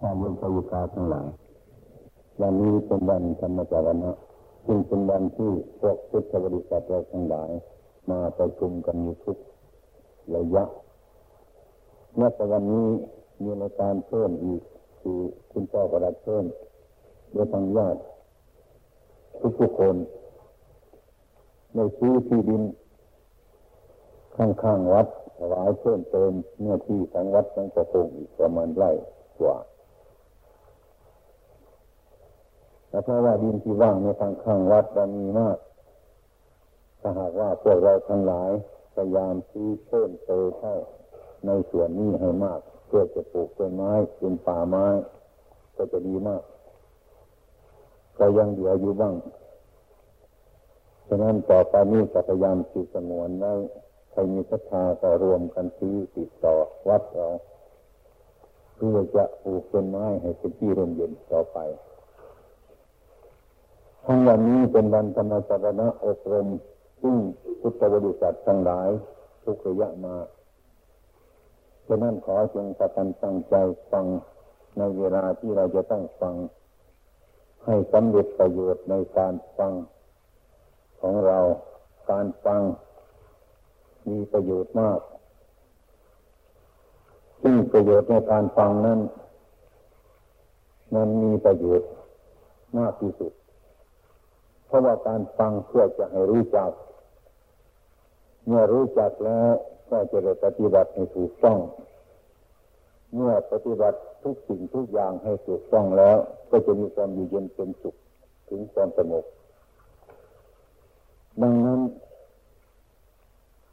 ชาโยมพยุกาทั้งหลายวันนี้เป็นวันธรรมจารณะซึ่งเป็นวันที่พวกพุทธบริษัทเราทั้งหลาย มาประชุมกันอยู่ทุกระยะเมื่อวันนี้มีรายการเพิ่มอีกคือคุณพ่อกระดับเพิ่มโดยทางญาติทุกทุกคนในซื้อที่ดิน ข้างๆวัดถวายเพิ่มเติมเนื้อที่ของวัดทั้งประพงอีกประมาณไร่กว่า แต่เพราะว่าดินที่ว่างในทางข้างวัดเรามีมากถ้าหากว่าพวกเราทั้งหลายพยายามซื้อเพิ่มเติมเข้าในส่วนนี้ให้มาก เพื่อจะปลูกต้นไม้เป็นป่าไม้ ก็จะดีมากก็ยังเหลืออยู่บ้างฉะนั้นต่อไปนี้จะพยายามสืบสมวนไว้ใครมีศรัทธาก็รวมกันซื้อติดต่อวัดเราเพื่อจะปลูกต้นไม้ให้เป็นที่ร่มเย็นต่อไป ทั้งวันนี้เป็นวันธรรมสารณะอบรมซึ่งพุทธบริษัททั้งหลายทุกระยะมาฉะนั้นขอจงประกันตั้งใจฟังในเวลาที่เราจะต้องฟัง ให้สำเร็จประโยชน์ในการฟัง ของเราการฟัง มีประโยชน์มาก ซึ่งประโยชน์ในการฟังนั้นมันมีประโยชน์มากที่สุด เพราะว่าการฟังเพื่อจะให้รู้จัก เมื่อรู้จักแล้วก็จะได้ปฏิบัติให้ถูกต้อง เมื่อปฏิบัติทุกสิ่งทุกอย่างให้ถูกต้องแล้ว ก็จะมีความอยู่เย็นเป็นสุขถึงความสงบดังนั้น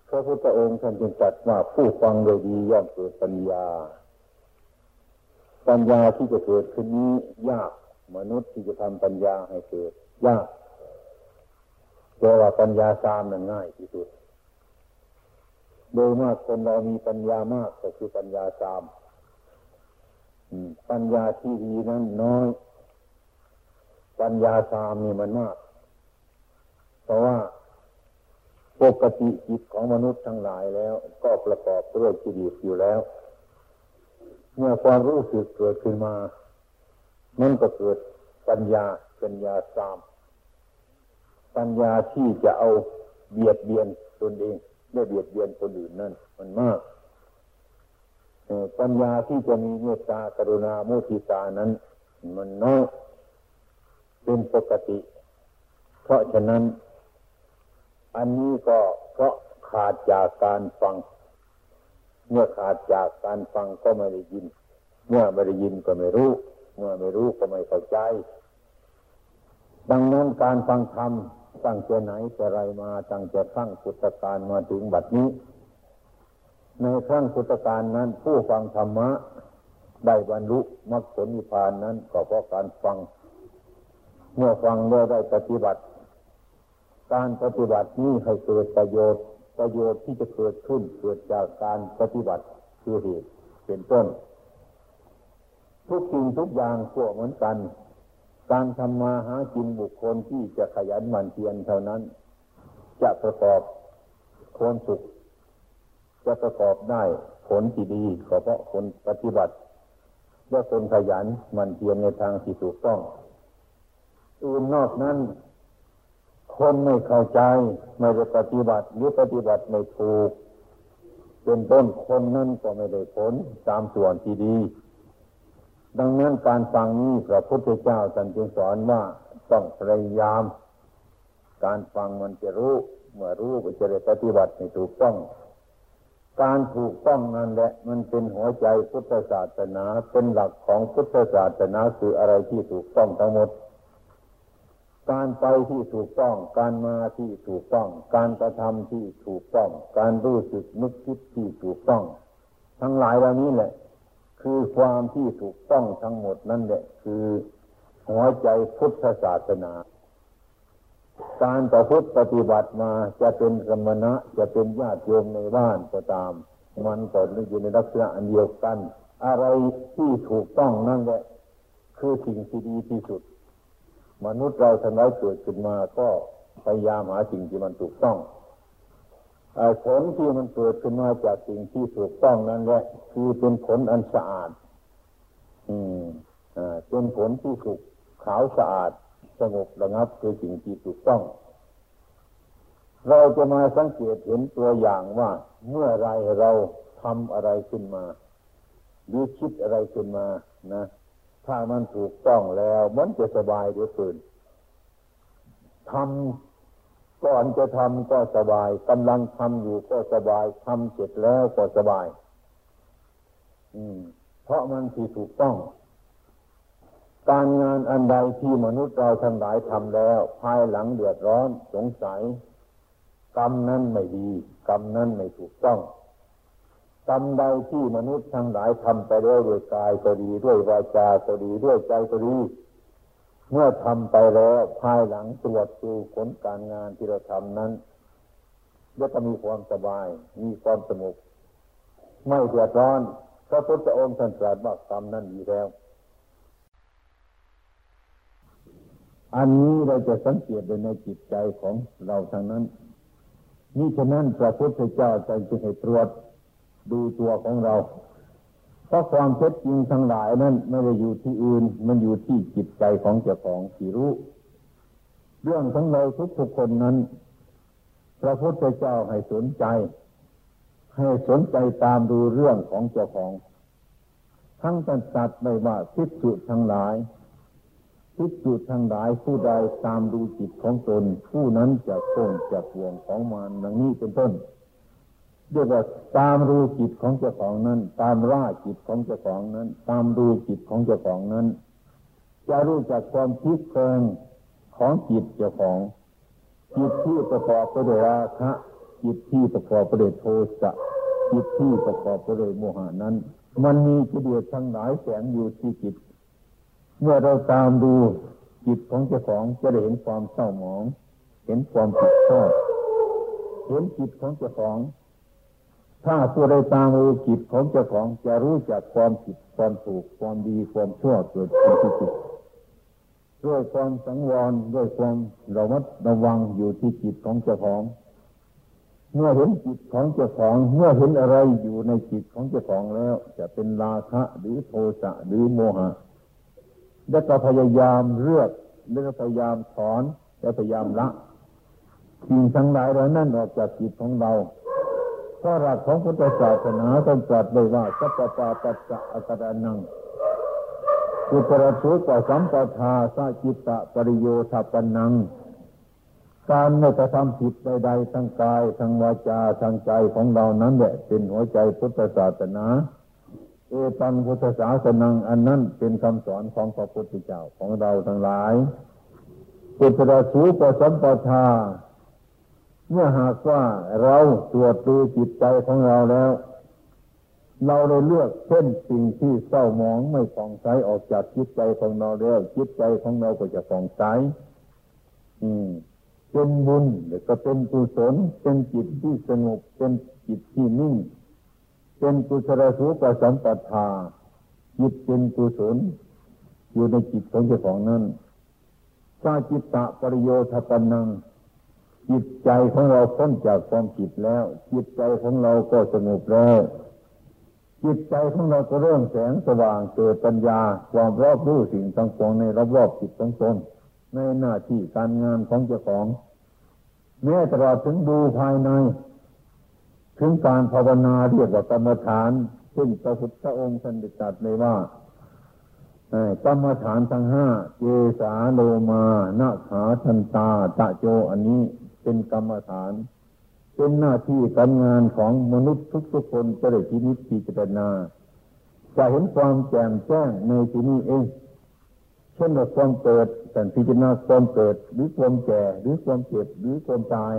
พระพุทธองค์ท่านจึงตรัสว่าผู้ฟังโดยดีย่อมเกิดปัญญา ปัญญาที่จะเกิดขึ้นนี้ยาก มนุษย์ที่จะทำปัญญาให้เกิด ยาก แต่ว่าปัญญาสามนั้นง่ายที่สุด โดยมากคนเรามีปัญญามากก็คือปัญญาสามปัญญาที่ดีนั้นน้อย ปัญญาสามนี่มันมาก เพราะว่าปกติจิตของมนุษย์ทั้งหลายแล้ว ก็ประกอบด้วยจิตอยู่แล้ว เมื่อความรู้สึกเกิดขึ้นมานั่นก็เกิดปัญญาปัญญาสาม ปัญญาที่จะเอาเบียดเบียนตนเองไม่เบียดเบียนคนอื่นนั่นมันมากปัญญาที่จะมีเมตตากรุณาโมทิตานั้น มันน้อยเป็นปกติ เพราะฉะนั้น อันนี้ก็เพราะขาดจากการฟัง เมื่อขาดจากการฟังก็ไม่ได้ยิน เมื่อไม่ได้ยินก็ไม่รู้ เมื่อไม่รู้ก็ไม่เข้าใจ ดังนั้นการฟังธรรม ตั้งแต่ไหนแต่ไรมาตั้งแต่ครั้งพุทธกาลมาถึงบัดนี้ ในครั้งพุทธกาลนั้น ผู้ฟังธรรมะ ได้บรรลุมรรคผลนิพพานนั้นก็เพราะการฟัง เมื่อฟังแล้วได้ปฏิบัติ การปฏิบัตินี้ให้เกิดประโยชน์ประโยชน์ที่จะเกิดขึ้นเกิดจากการปฏิบัติคือเหตุเป็นต้น ทุกสิ่งทุกอย่างพวกเหมือนกัน การทำมาหากินบุคคลที่จะขยันหมั่นเพียรเท่านั้น จะประกอบคนสุข จะประกอบได้ผลที่ดีก็เพราะคนปฏิบัติและคนขยันหมั่นเพียรในทางที่ถูกต้องอื่นนอกนั้น คนไม่เข้าใจไม่ได้ปฏิบัติหรือปฏิบัติไม่ถูกเป็นต้นคนนั้นก็ไม่ได้ผลตามส่วนที่ดี ดังนั้นการฟังนี้พระพุทธเจ้าท่านจึงสอนว่าต้องพยายาม การฟังมันจะรู้ เมื่อรู้ก็จะได้ปฏิบัติให้ถูกต้อง การถูกต้องนั่นแหละ มันเป็นหัวใจพุทธศาสนาเป็นหลักของพุทธศาสนาคืออะไรที่ถูกต้องทั้งหมด การไปที่ถูกต้อง การมาที่ถูกต้อง การกระทำที่ถูกต้อง การรู้สึกนึกคิดที่ถูกต้อง ทั้งหลายเหล่านี้แหละ คือความที่ถูกต้องทั้งหมดนั่นแหละคือหัวใจพุทธศาสนา การประพฤติปฏิบัติมาจะเป็นสมณะจะเป็นญาติโยมในบ้านก็ตาม มันก็อยู่ในลักษณะอันเดียวกัน อะไรที่ถูกต้องนั่นแหละคือสิ่งที่ดีที่สุด มนุษย์เราทั้งหลายเกิดขึ้นมาก็พยายามหาสิ่งที่มันถูกต้อง ผลที่มันเกิดขึ้นมาจากสิ่งที่ถูกต้องนั้นแหละคือเป็นผลอันสะอาด อืมเป็นผลที่สุขขาวสะอาดสงบระงับคือสิ่งที่ถูกต้อง เราจะมาสังเกตเห็นตัวอย่างว่า เมื่อไรเราทำอะไรขึ้นมา หรือคิดอะไรขึ้นมานะถ้ามันถูกต้องแล้ว มันจะสบายเดือเกินทำ ก่อนจะทำก็สบายกำลังทำอยู่ก็สบายทำเสร็จแล้วก็สบาย อืม เพราะมันที่ถูกต้อง การงานอันใดที่มนุษย์เราทั้งหลายทำแล้ว ภายหลังเดือดร้อนสงสัยกรรมนั้นไม่ดีกรรมนั้นไม่ถูกต้องกรรมใดที่มนุษย์ทั้งหลายทำไปแล้วด้วยกายก็ดีด้วยวาจาก็ดีด้วยใจก็ดี เมื่อทำไปแล้วภายหลังตรวจดูผลการงานที่เราทำนั้นจะมีความสบาย มีความสงบไม่เดือดร้อนพระพุทธองค์ท่านตรัสว่ากรรมนั้นดีแล้ว อันนี้เราจะสังเกตในจิตใจของเราทางนั้น นี่ฉะนั้นพระพุทธเจ้าจึงให้ตรวจดูตัวของเรา เพราะความเท็จจริงทั้งหลายนั้นไม่ได้อยู่ที่อื่น มันอยู่ที่จิตใจของเจ้าของที่รู้ เรื่องของเราทุกๆคนนั้น พระพุทธเจ้าให้สนใจ ให้สนใจตามดูเรื่องของเจ้าของ ทั้งตัดไม่ว่าทิฏฐิทั้งหลายทุกจุดทางหลายผู้ใดตามดูจิตของตน ผู้นั้นจะต้นจากห่วงของมันดังนี้เป็นต้น เรียกว่าตามดูจิตของเจ้าของนั้น ตามร่าจิตของเจ้าของนั้น ตามดูจิตของเจ้าของนั้น จะรู้จักความคิดเพลิงของจิตเจ้าของ จิตที่ประกอบไปด้วยราคะจิตที่ประกอบไปด้วยโทสะจิตที่ประกอบไปด้วยโมหานั้น มันมีกิเลสทั้งหลายแฝงอยู่ที่จิต เมื่อเราตามดูจิตของเจ้าของจะได้เห็นความเศร้าหมอง เห็นความผิดพลาดเห็นจิตของเจ้าของ ถ้าผู้ใดตามดูจิตของเจ้าของจะรู้จักความผิดความถูกความดีความชั่วเกิดขึ้นที่จิตด้วยความสังวรด้วยความระมัดระวังอยู่ที่จิตของเจ้าของ เมื่อเห็นจิตของเจ้าของ เมื่อเห็นอะไรอยู่ในจิตของเจ้าของแล้ว จะเป็นราคะหรือโทสะหรือโมหะแล้วก็พยายามเลือกแล้วก็พยายามถอนแล้วพยายามละสิ่งทั้งหลายเหล่านั้นออกจากจิตของเรา พระหลักของพุทธศาสนาต้องตรัสไว้ว่าสัพพะปัจจะอัตตานังกุตระสุปสัมปทาสจิตตะปริโยทัปนัง การไม่กระทำผิดใดๆทั้งกายทั้งวาจาทั้งใจของเรานั้นแหละเป็นหัวใจพุทธศาสนา เอตังพุทธศาสนังอันนั้นเป็นคำสอนของพระพุทธเจ้าของเราทั้งหลายปุตระสูปสัมปทา เมื่อหากว่าเราตรวจดูจิตใจของเราแล้ว เราได้เลือกเส้นสิ่งที่เศร้าหมองไม่ฟองใสออกจากจิตใจของเราแล้วจิตใจของเราก็จะฟองใสอืมเป็นบุญหรือก็เป็นกุศลเป็นจิตที่สงบเป็นจิตที่นิ่ง เป็นกุศลสูปสัมปทาจิตเป็นกุศลอยู่ในจิตของเจ้าของนั้นสาจิตตะปริโยทปนัง จิตใจของเราพ้นจากความผิดแล้ว จิตใจของเราก็สงบแล้วจิตใจของเราก็เริ่มแสงสว่างเกิดปัญญาความรอบรู้สิ่งต่างๆในรอบรอบจิตของตนในหน้าที่การงานของเจ้าของแม้ตลอดถึงดูภายใน ถึงการภาวนาเรียกว่ากรรมฐาน ซึ่งพระพุทธองค์ท่านได้ตรัสเลยว่ากรรมฐานทั้งห้าเจสาโลมานาขาทันตาตะโจอันนี้ เป็นกรรมฐาน เป็นหน้าที่การงานของมนุษย์ทุกๆคนจะได้พินิจพิจารณา จะเห็นความแจ่มแจ้งในที่นี้เอง เช่นว่าความเกิดแต่พิจารณาความเกิดหรือความแก่หรือความเจ็บหรือความตาย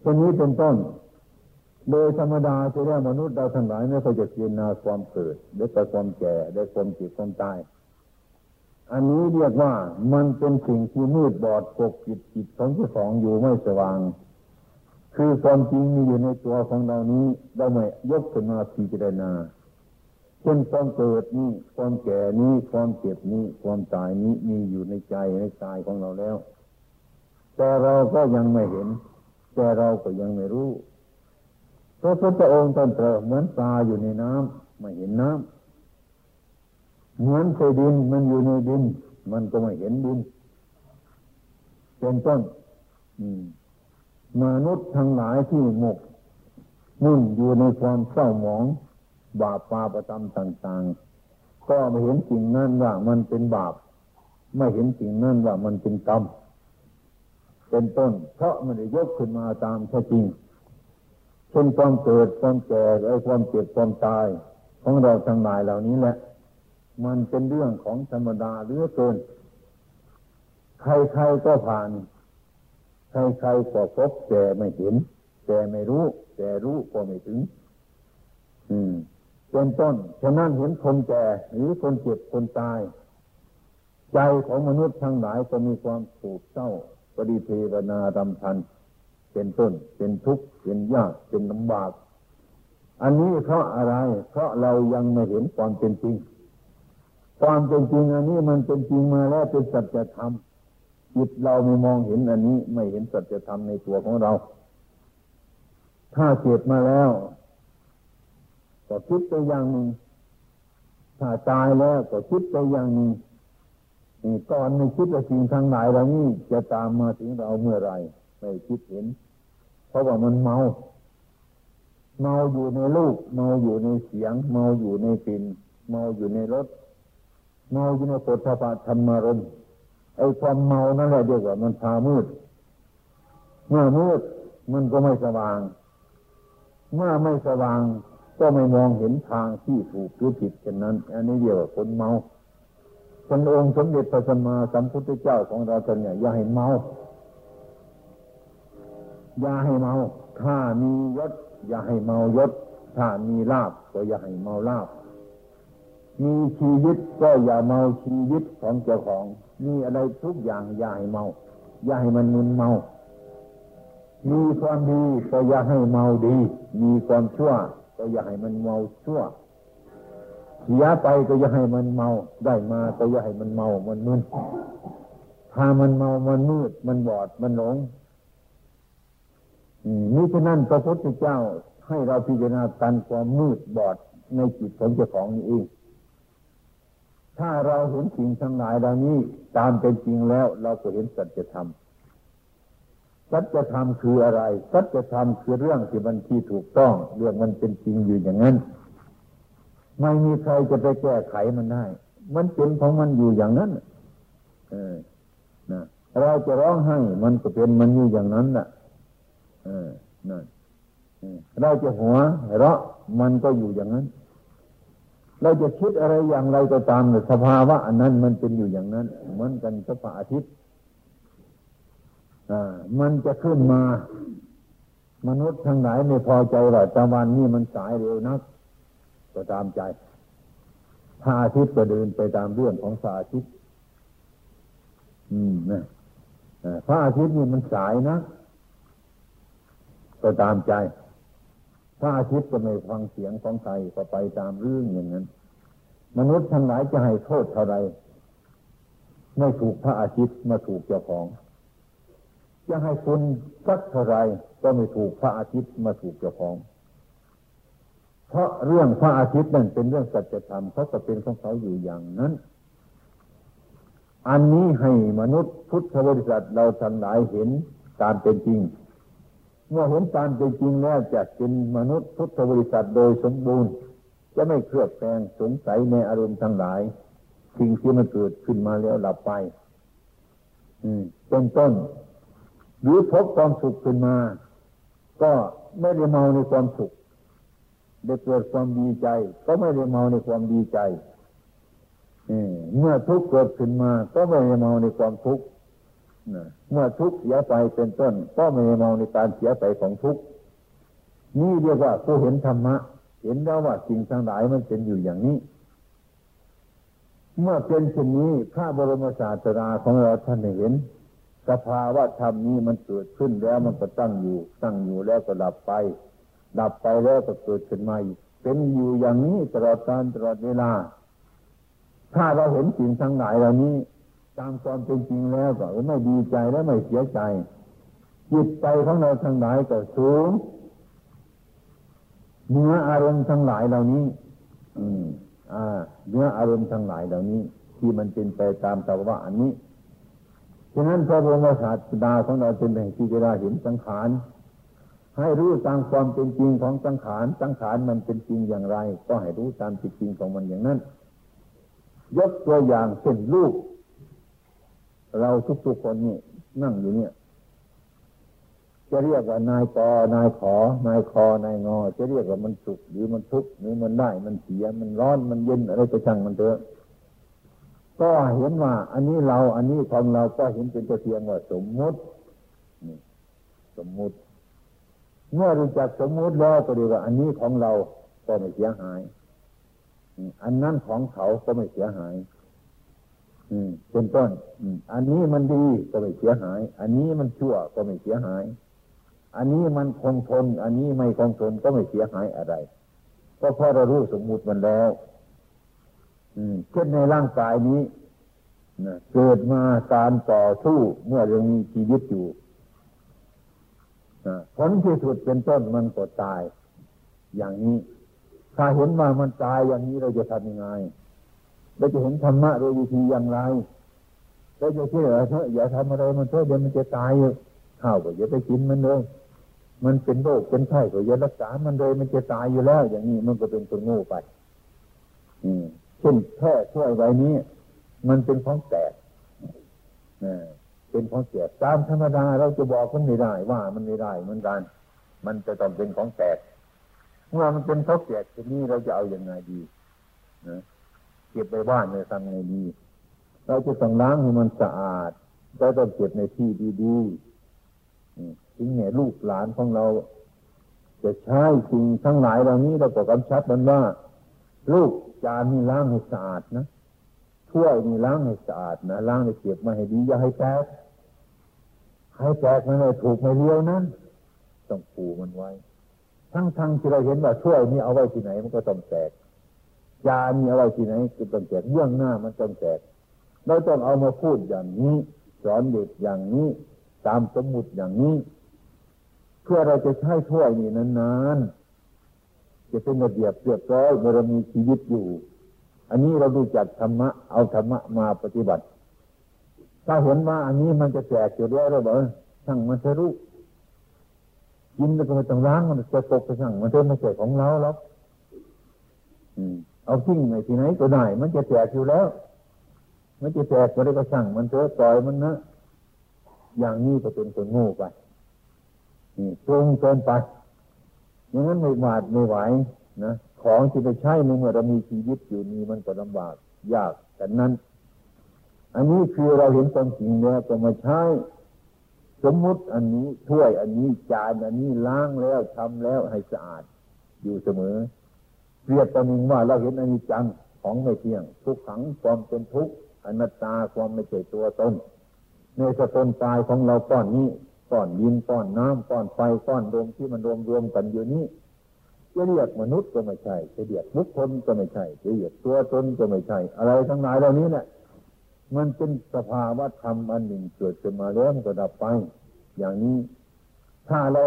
เช่นนี้เป็นต้นโดยธรรมดาจะเรียกมนุษย์เราทั้งหลายไม่เคยจะกินนาความเกิดได้แต่ความแก่ได้ความเจิตความตาย อันนี้เรียกว่ามันเป็นสิ่งที่มืดบอดปกปิดจิตของเจ้าของอยู่ไม่สว่าง คือความจริงมีอยู่ในตัวของเรานี้เราไม่ยกขึ้นมาพิจารณาเช่นความเกิดนี้ความแก่นี้ความเจ็บนี้ความตายนี้มีอยู่ในใจในกายของเราแล้ว แต่เราก็ยังไม่เห็น แต่เราก็ยังไม่รู้พระพุทธองค์ท่านเตรเหมือนปลาอยู่ในน้ำไม่เห็นน้ำ เหมือนเคยดินมันอยู่ในดิน มันก็ไม่เห็นดินเป็นต้นมนุษย์ทั้งหลายที่หมกมุ่นอยู่ในความเศร้าหมอง บาปปาประจำต่าง ๆ ก็ไม่เห็นสิ่งนั้นว่ามันเป็นบาป ไม่เห็นสิ่งนั้นว่ามันเป็นกรรมเป็นต้น เพราะมันได้ยกขึ้นมาตามแท้จริงเช่นความเกิดความแก่ไอ้ความเจ็บความตายของเราทั้งหลายเหล่านี้แหละ มันเป็นเรื่องของธรรมดาเรือเกิน ใครๆก็ผ่าน ใครๆก็พบแต่ไม่เห็น แต่ไม่รู้ แต่รู้ก็ไม่ถึง อืมเป็นต้นฉะนั้นเห็นคนแก่หรือคนเจ็บคนตาย ใจของมนุษย์ทั้งหลายก็มีความโศกเศร้าปริเทวนาดำพัน เป็นต้น เป็นทุกข์ เป็นยาก เป็นลำบาก อันนี้เพราะอะไร เพราะเรายังไม่เห็นความเป็นจริง ความเป็นจริงอันนี้มันเป็นจริงมาแล้วเป็นสัจธรรมจิตเราไม่มองเห็นอันนี้ ไม่เห็นสัจธรรมในตัวของเรา ถ้าเจ็บมาแล้วก็คิดไปอย่างหนึ่งถ้าตายแล้วก็คิดไปอย่างหนึ่งก่อนไม่คิดว่าสิ่งทางไหนเรานี่จะตามมาถึงเราเมื่อไรไม่คิดเห็น เพราะว่ามันเมา เมาอยู่ในลูกเมาอยู่ในเสียง เมาอยู่ในกลิ่นเมาอยู่ในรส เมาอยู่ในปฐพะธรรมารมไอ้ความเมานั่นแหละเดียวกับมันพามืด เมื่อมืดมันก็ไม่สว่าง เมื่อไม่สว่าง ก็ไม่มองเห็นทางที่ถูกหรือผิดเช่นนั้น อันนี้เดียวกับคนเมาคนองค์สมเด็จพระสัมมาสัมพุทธเจ้าของเราท่านเนี่ยอย่าให้เมา อย่าให้เมา ถ้ามียศ อย่าให้เมายศ ถ้ามีลาบก็อย่าให้เมาลาบ มีชีวิตก็อย่าเมาชีวิตของเจ้าของ มีอะไรทุกอย่างอย่าให้เมา อย่าให้มันมึนเมา มีความดีก็อย่าให้เมาดี มีความชั่ว ก็อย่าให้มันเมาชั่วเสียไปก็อย่าให้มันเมา ได้มาก็อย่าให้มันเมา มันมึนถ้ามันเมา มันมืด มันบอด มันหลงนี่ฉะนั้นพระพุทธเจ้าให้เราพิจารณาการความมืดบอดในจิตของเจ้าของนี้เอง ถ้าเราเห็นสิ่งทั้งหลายเหล่านี้ตามเป็นจริงแล้วเราก็เห็นสัจธรรม สัจธรรมคืออะไร สัจธรรมคือเรื่องที่มันที่ถูกต้อง เรื่องมันเป็นจริงอยู่อย่างนั้น ไม่มีใครจะไปแก้ไขมันได้ มันเป็นของมันอยู่อย่างนั้นเออนะเราจะร้องให้มันก็เป็นมันอยู่อย่างนั้นแหละนั่นเราจะหัวเราะมันก็อยู่อย่างนั้น เราจะคิดอะไรอย่างไรก็ตามสภาวะอันนั้นมันเป็นอยู่อย่างนั้น เหมือนกันกับพระอาทิตย์มันจะขึ้นมา มนุษย์ทั้งหลายไม่พอใจว่าตะวันนี่มันสายเร็วนัก ก็ตามใจพระอาทิตย์ก็เดินไปตามเรื่องของพระอาทิตย์อืมนะพระอาทิตย์นี่มันสายนะก็ตามใจ ถ้าอาทิตย์ก็ไม่ฟังเสียงของใครก็ไปตามเรื่องอย่างนั้น มนุษย์ทั้งหลายจะให้โทษเท่าไรไม่ถูกพระอาทิตย์มาถูกเจ้าของ จะให้คุณสักเท่าไรก็ไม่ถูกพระอาทิตย์มาถูกเจ้าของ เพราะเรื่องพระอาทิตย์นั่นเป็นเรื่องสัจธรรมเขาก็เป็นของเขาอยู่อย่างนั้น อันนี้ให้มนุษย์พุทธบริษัทเราทั้งหลายเห็นตามเป็นจริง เมื่อเห็นตามเป็นจริงแล้วจะเป็นมนุษย์พุทธบริษัทโดยสมบูรณ์ จะไม่เครือบแคลงสงสัยในอารมณ์ทั้งหลาย สิ่งที่มันเกิดขึ้นมาแล้วหลับไป อืมเป็นต้น หรือพบความสุขขึ้นมา ก็ไม่ได้เมาในความสุขได้เกิดความดีใจ ก็ไม่ได้เมาในความดีใจเมื่อทุกข์เกิดขึ้นมา ก็ไม่ได้เมาในความทุกข์ เมื่อทุกเสียไปเป็นต้น ก็ไม่มองในการเสียไปของทุกนี่เรียกว่าผู้เห็นธรรมะ เห็นแล้วว่าสิ่งทั้งหลายมันเป็นอยู่อย่างนี้ เมื่อเป็นเช่นนี้พระบรมศาสดาของเราท่านเห็นสภาวะธรรมนี้มันเกิดขึ้นแล้วมันก็ตั้งอยู่ ตั้งอยู่แล้วก็ดับไป ดับไปแล้วก็เกิดขึ้นมาอีกเป็นอยู่อย่างนี้ตลอดการตลอดเวลา ถ้าเราเห็นสิ่งทั้งหลายเหล่านี้ ตามความเป็นจริงแล้วก็ไม่ดีใจและไม่เสียใจ จิตใจของเราทั้งหลายก็สูงเนื้ออารมณ์ทั้งหลายเหล่านี้ อืม อ่า เนื้ออารมณ์ทั้งหลายเหล่านี้ ที่มันเป็นไปตามสภาวะอันนี้ฉะนั้นพระบรมศาสดาของเราเป็นแห่งที่จะได้เห็นสังขารให้รู้ตามความเป็นจริงของสังขาร สังขารมันเป็นจริงอย่างไร ก็ให้รู้ตามจริงของมันอย่างนั้น ยกตัวอย่างเช่นลูก เราทุกๆคนนี่นั่งอยู่เนี่ย จะเรียกว่านายกอนายขอนายคอนายงอ จะเรียกว่ามันสุขหรือมันทุกข์หรือมันได้มันเสียมันร้อนมันเย็นอะไรไปช่างมันเถอะก็เห็นว่า อันนี้เรา อันนี้ของเราก็เห็นเป็นตัวเพียงว่าสมมุติสมมุติ เมื่อรู้จักสมมุติแล้วก็เรียกว่า อันนี้ของเราก็ไม่เสียหาย อันนั้นของเขาก็ไม่เสียหาย เป็นต้นอันนี้มันดีก็ไม่เสียหาย อันนี้มันชั่วก็ไม่เสียหาย อันนี้มันคงทน อันนี้ไม่คงทนก็ไม่เสียหายอะไร ก็เพราะเรารู้สมมุติมันแล้วอืมเช่นในร่างกายนี้นะเกิดมาการต่อสู้เมื่อยังมีชีวิตอยู่ผลที่สุดเป็นต้นมันก็ตาย อย่างนี้ ถ้าเห็นว่ามันตายอย่างนี้เราจะทำยังไง เราจะเห็นธรรมะโดยวิธีอย่างไรเราจะเชื่อเถอะอย่าทำอะไรมันเถอะเดี๋ยวมันจะตายอยู่ข้าวก็อย่าไปกินมันเลยมันเป็นโรคเป็นไข้ก็อย่ารักษา มันเลยมันจะตายอยู่แล้ว อย่างนี้มันก็เป็นคนโง่ไป อืมเช่นแค่ช่วยไว้นี้ มันเป็นของแตกเป็นของเสียตามธรรมดาเราจะบอกมันไม่ได้ ว่ามันไม่ได้เหมือนกัน มันจะต้องเป็นของแตกเมื่อมันเป็นของแตกทีนี้เราจะเอาอยัางไงดีนะ เก็บไปบ้านเนี่ยทำไงดีเราจะต้องล้างให้มันสะอาดเราต้องเก็บในที่ดีๆถึงแง่ลูกหลานของเรา จะใช้สิ่งทั้งหลายเหล่านี้เราก็กำชับมันว่า ลูกจานนี่ล้างให้สะอาดนะถ้วยนี่ล้างให้สะอาดนะล้างให้เก็บมาให้ดีอย่าให้แตกให้แตกมันเลยถูกไม่เลี้ยวนั้นต้องปูมันไว้ ทั้งทั้งที่เราเห็นว่าถ้วยนี่เอาไว้ที่ไหนมันก็ต้องแตก จานนี่เอาไว้ที่ไหนก็ต้องแตกเรื่องหน้ามันต้องแตกเราต้องเอามาพูดอย่างนี้ สอนเด็กอย่างนี้ ตามสมมุติอย่างนี้ เพื่อเราจะใช้ถ้วยนี่นานๆจะเป็นระเบียบเรียบร้อยเมื่อเรามีชีวิตอยู่ อันนี้เราดูจักธรรมะเอาธรรมะมาปฏิบัติ ถ้าเห็นว่าอันนี้มันจะแตกอยู่แล้วเราบอกช่างมันจะรู้กินแล้วก็ไม่ต้องล้างมันจะตกไปช่างมันเถอะไม่ใช่ของเราหรอก เอาทิ้งไปที่ไหนก็ได้ มันจะแตกอยู่แล้ว มันจะแตกก็ได้ก็ช่ง มันเถอะปล่อยมันนะอย่างนี้ก็เป็นคนโง่ไปตรงเกินไปอย่างนั้นไม่หวาดไม่ไหวนะของที่ไปใช้ในเมื่อเรามีชีวิตอยู่นี้มันก็ลำบากยากแต่นั้น อันนี้คือเราเห็นความจริงแล้วก็มาใช้สมมุติอันนี้ถ้วยอันนี้จานอันนี้ล้างแล้วทำแล้วให้สะอาดอยู่เสมอ เรียบประมิงว่าเราเห็นอันนี้จังของไม่เที่ยง ทุกขังความเป็นทุกข์อนัตตาความไม่ใช่ตัวตนในสตนตายของเราก้อนนี้ก้อนดินก้อนน้ำก้อนไฟก้อนลมที่มันรวมรวมกันอยู่นี้จะเรียกมนุษย์ก็ไม่ใช่จะเรียกบุคคลก็ไม่ใช่จะเรียกตัวตนก็ไม่ใช่ อะไรทั้งหลายเหล่านี้เนี่ยมันเป็นสภาวะธรรมอันหนึ่งเกิดขึ้นมาแล้วมันก็ดับไป อย่างนี้ ถ้าเรา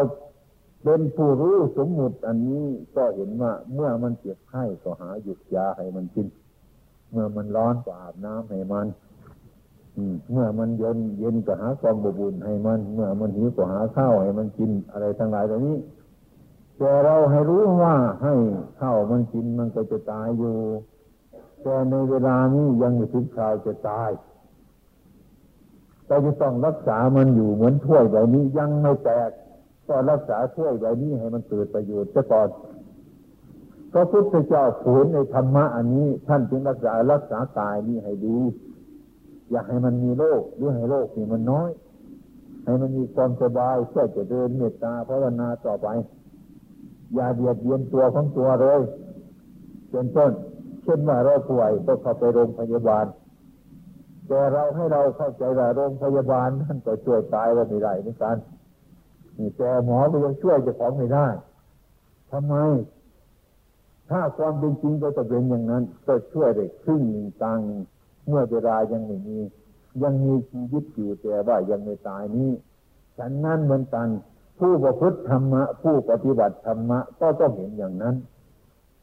เป็นผู้รู้สมมุติอันนี้ก็เห็นว่า เมื่อมันเจ็บไข้ก็หาหยุดยาให้มันกิน เมื่อมันร้อนก็อาบน้ำให้มันเมื่อมันเย็นเย็นก็หาความบบุญให้มัน เมื่อมันหิวก็หาข้าวให้มันกินอะไรทั้งหลายเหล่านี้แต่เราให้รู้ว่าให้ข้าวมันกินมันก็จะตายอยู่แต่ในเวลานี้ยังไม่ถึงคราวจะตายเราจะต้องรักษามันอยู่เหมือนถ้วยใบนี้ยังไม่แตก ก็รักษาถ้วยใบนี้ให้มันเกิดประโยชน์ซะก่อนก็พุทธเจ้าฝืนในธรรมะอันนี้ ท่านจึงรักษารักษากายนี้ให้ดี อย่าให้มันมีโลกหรือให้โลกนี่มันน้อย ให้มันมีความสบายเพื่อจะเดินเมตตาภาวนาต่อไป อย่าเบียดเบียนตัวของตัวเลยเป็นต้น เช่นว่าเราป่วยก็เข้าไปโรงพยาบาลแต่เราให้เราเข้าใจว่าโรงพยาบาลท่านก็ช่วยตายว่าไม่ได้เหมือนกัน นี่แต่หมอก็ยังช่วยจะของไม่ได้ทำไม ถ้าความเป็นจริงก็จะเป็นอย่างนั้น ก็ช่วยได้ครึ่งหนึ่งตังเมื่อเวลายังไม่มี ยังมีชีวิตอยู่แต่ว่ายังไม่ตายนี้ฉันนั้นเหมือนกัน ผู้ประพฤติธรรมะ ผู้ปฏิบัติธรรมะ ก็ต้องเห็นอย่างนั้น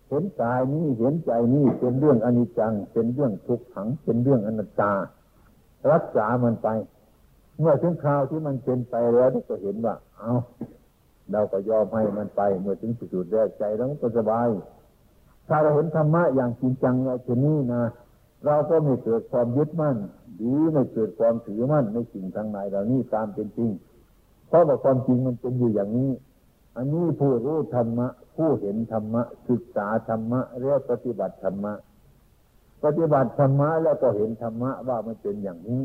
เห็นกายนี้เห็นใจนี้เป็นเรื่องอนิจจัง เป็นเรื่องทุกขัง เป็นเรื่องอนัตตา รักษามันไป เมื่อถึงคราวที่มันเป็นไปแล้วก็เห็นว่า เอาเราก็ยอมให้มันไป เมื่อถึงสุดแรกใจเราก็สบาย ถ้าเราเห็นธรรมะอย่างจริงจังว่าเช่นนี้นะเราก็ไม่เกิดความยึดมั่นหรือไม่เกิดความถือมั่นในสิ่งทางไหนเหล่านี้ตามเป็นจริง เพราะว่าความจริงมันเป็นอยู่อย่างนี้ อันนี้ผู้รู้ธรรมะ ผู้เห็นธรรมะ ศึกษาธรรมะเรียกปฏิบัติธรรมะ ปฏิบัติธรรมะแล้วก็เห็นธรรมะว่ามันเป็นอย่างนี้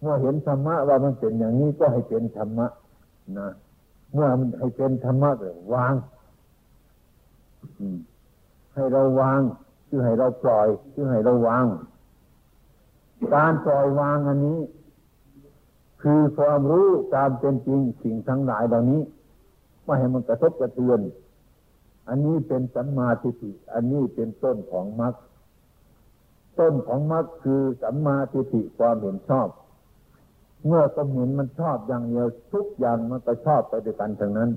เมื่อเห็นธรรมะว่ามันเป็นอย่างนี้ก็ให้เป็นธรรมะนะเมื่อมันให้เป็นธรรมะเลยวางให้เราวางคือให้เราปล่อยคือให้เราวาง การปล่อยวางอันนี้ คือความรู้ตามเป็นจริงสิ่งทั้งหลายเหล่านี้ไม่ให้มันกระทบกระเทือน อันนี้เป็นสัมมาทิฏฐิอันนี้เป็นต้นของมรรคต้นของมรรคคือสัมมาทิฏฐิความเห็นชอบ เมื่อความเห็นมันชอบอย่างเดียวทุกอย่างมันก็ชอบไปด้วยกันทั้งนั้น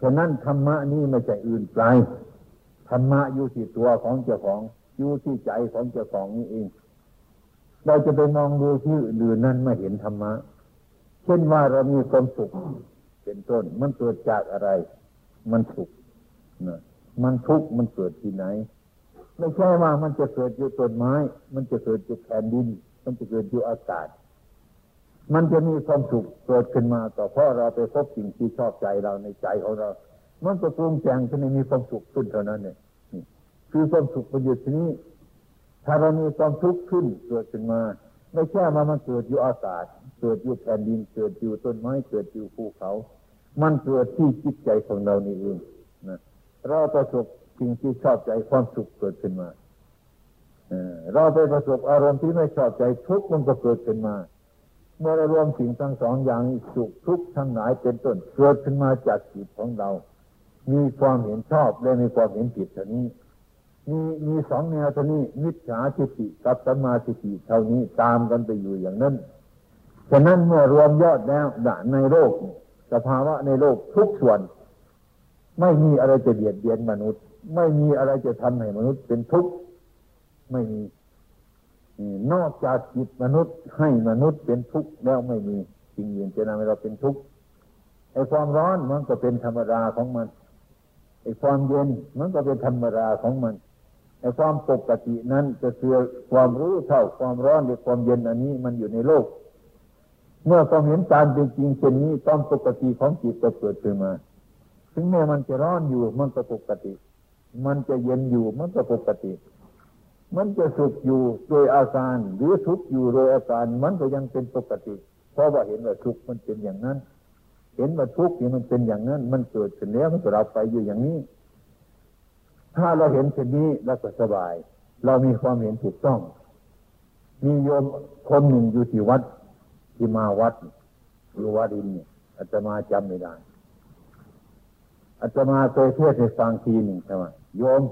ฉะนั้นธรรมะนี้ไม่ใช่อื่นไกลธรรมะอยู่ที่ตัวของเจ้าของอยู่ที่ใจของเจ้าของนี่เอง เราจะไปมองดูที่อื่นนั้นไม่เห็นธรรมะ เช่นว่าเรามีความสุขเป็นต้น มันเกิดจากอะไร มันสุขนะมันทุกข์มันเกิดที่ไหน ไม่ใช่ว่ามันจะเกิดอยู่ต้นไม้ มันจะเกิดอยู่แผ่นดิน มันจะเกิดอยู่อากาศ มันจะมีความสุขเกิดขึ้นมาต่อเพราะเราไปพบสิ่งที่ชอบใจเราในใจของเรา มันก็ปรุงแต่งขึ้นในมีความสุขขึ้นเท่านั้นเนี่ยคือความสุขประโยชน์นี้ ถ้าเรามีความทุกข์ขึ้นเกิดขึ้นมา ไม่ใช่มามันเกิดอยู่อากาศ เกิดอยู่แผ่นดิน เกิดอยู่ต้นไม้ เกิดอยู่ภูเขา มันเกิดที่จิตใจของเรานี่เองนะเราประสบสิ่งที่ชอบใจความสุขเกิดขึ้นมา เราไปประสบอารมณ์ที่ไม่ชอบใจทุกข์มันก็เกิดขึ้นมา เมื่อเรารวมสิ่งทั้งสองอย่างสุขทุกข์ทั้งหลายเป็นต้นเกิดขึ้นมาจากจิตของเรา มีความเห็นชอบและมีความเห็นผิดเท่านี้ มีมีสองแนวเท่านี้มิจฉาทิฏฐิกับสัมมาทิฏฐิเท่านี้ตามกันไปอยู่อย่างนั้นฉะนั้นเมื่อรวมยอดแล้วในโลกสภาวะในโลกทุกส่วน ไม่มีอะไรจะเบียดเบียนมนุษย์ ไม่มีอะไรจะทำให้มนุษย์เป็นทุกข์ ไม่มีนอกจากจิตมนุษย์ให้มนุษย์เป็นทุกข์แล้วไม่มีสิ่งอื่นจะทำให้เราเป็นทุกข์ไอ้ความร้อนมันก็เป็นธรรมดาของมันไอ้ความเย็นมันก็เป็นธรรมดาของมันในความปกตินั้นจะคือความรู้เท่าความร้อนหรือความเย็นอันนี้มันอยู่ในโลก เมื่อความเห็นตามเป็นจริงเช่นนี้ความปกติของจิตก็เกิดขึ้นมา ถึงแม้มันจะร้อนอยู่มันก็ปกติ มันจะเย็นอยู่มันก็ปกติ มันจะสุขอยู่โดยอาการ หรือทุกข์อยู่โดยอาการ มันก็ยังเป็นปกติ เพราะว่าเห็นว่าทุกข์มันเป็นอย่างนั้น เห็นว่าทุกข์นี่มันเป็นอย่างนั้น มันเกิดขึ้นแล้วมันก็เราไปอยู่อย่างนี้ ถ้าเราเห็นเช่นนี้เราก็สบาย เรามีความเห็นถูกต้อง มีโยมคนหนึ่งอยู่ที่วัด ที่มาวัดอยู่วัดอินเนี่ยอาจมาจำไม่ได้อาจมาเคยเทศในฟังทีหนึ่งใช่ไหมโยม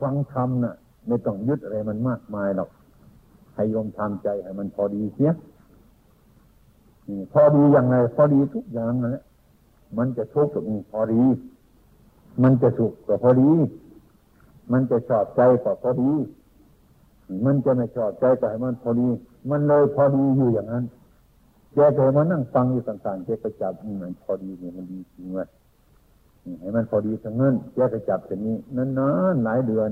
ฟังธรรมน่ะ ไม่ต้องยึดอะไรมันมากมายหรอกให้ยมทำใจให้มันพอดีเสียพอดีอย่างไร พอดีทุกอย่างนั่นแหละมันจะทุกข์กับพอดี มันจะสุขก็พอดี มันจะชอบใจก็พอดี มันจะไม่ชอบใจก็ให้มันพอดี มันเลยพอดีอยู่อย่างนั้นแกเคยมานั่งฟังอยู่ต่างๆแกก็จับมันพอดีเนี่ยมันดีจริงเลย ให้มันพอดีทั้งนั้นแกก็จับแบบนี้นานๆหลายเดือน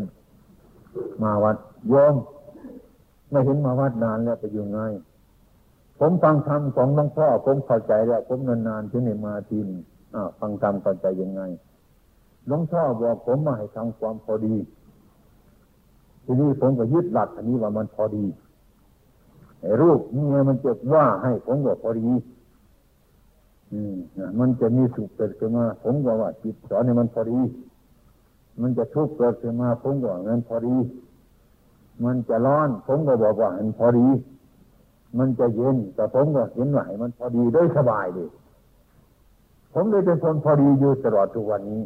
มาวัดโยมไม่เห็นมาวัดนานแล้วไปอยู่ไงผมฟังธรรมของหลวงพ่อผมเข้าใจแล้วผมนานๆที่ไหนมาทีนอ่าฟังธรรมเข้าใจยังไงหลวงพ่อบอกผมมาให้ทำความพอดีทีนี้ผมก็ยึดหลักอันนี้ว่ามันพอดีไอ้รูปนี่มันจะว่าให้ผมบอกพอดี มันจะมีสุขเกิดขึ้นมา ผมก็ว่าจิตสอนให้มันพอดี มันจะทุกข์เกิดขึ้นมา ผมก็ว่ามันพอดี มันจะร้อน ผมก็บอกว่ามันพอดี มันจะเย็นแต่ผมก็เห็นว่าให้มันพอดีได้สบายดีผมเลยเป็นคนพอดีอยู่ตลอดทุกวันนี้